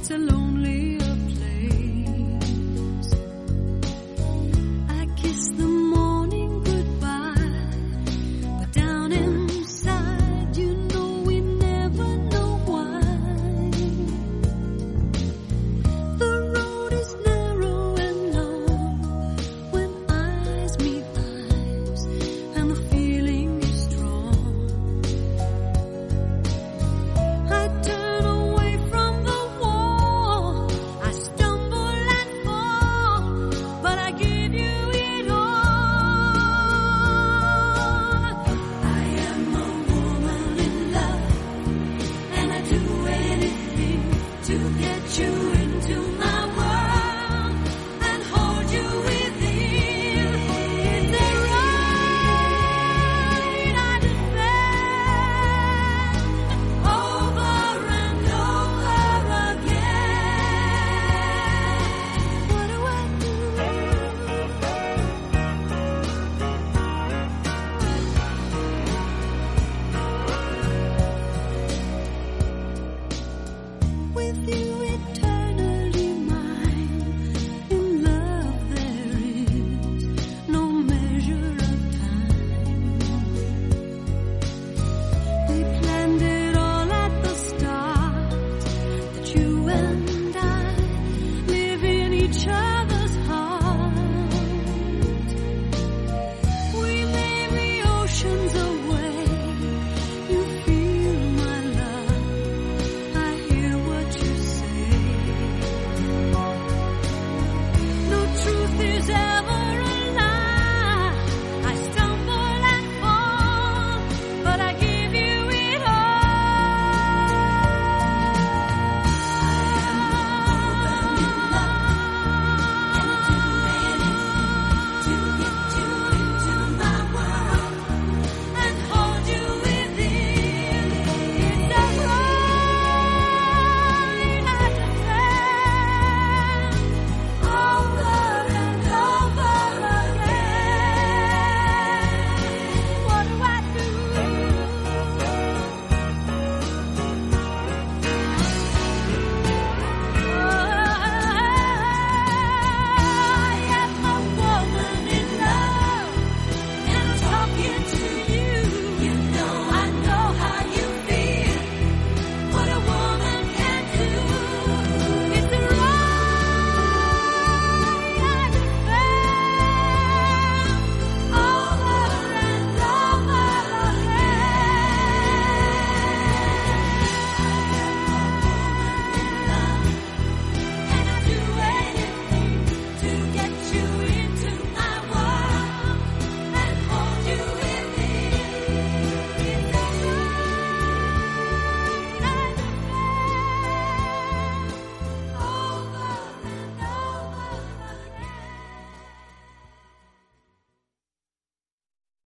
It's a lonely